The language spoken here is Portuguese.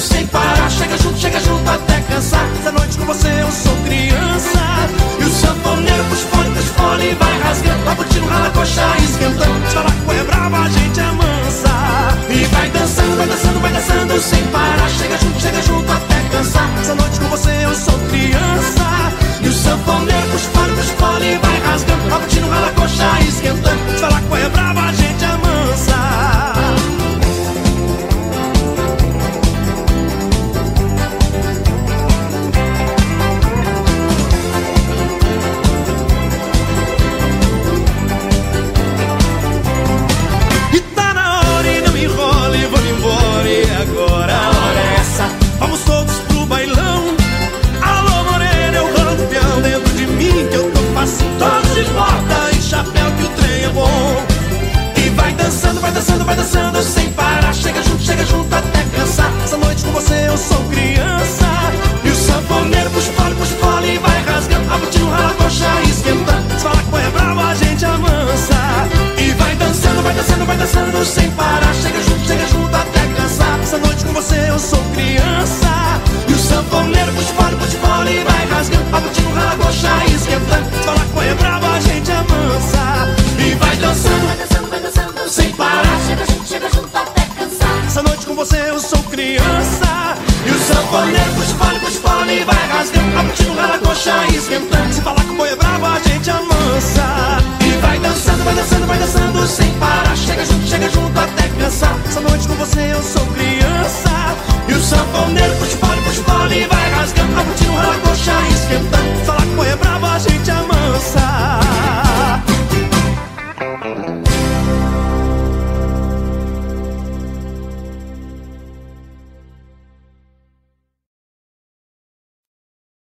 sem parar. Chega junto, chega junto até cansar. Essa noite com você eu sou criança. E o sanfoneiro pros pontos fone vai rasgando. Vai curtindo, rala coxa esquentando. Se falar que é brava, a gente é amansa. E vai dançando, vai dançando, vai dançando sem parar. dançando, vai dançando sem parar. Chega junto, chega junto até cansar. Essa noite com você eu sou criança. E o sanfoneiro puxa o fole, puxa o fole e vai rasgando. A botina rala a coxa esquentando. Se falar que é bravo a gente amansa. E vai dançando, vai dançando, vai dançando sem parar. Sanfoneiro, puxa fole, puxa vai rasgando. Tá curtindo na coxa, esquentando. Se falar com boi é bravo, a gente anda.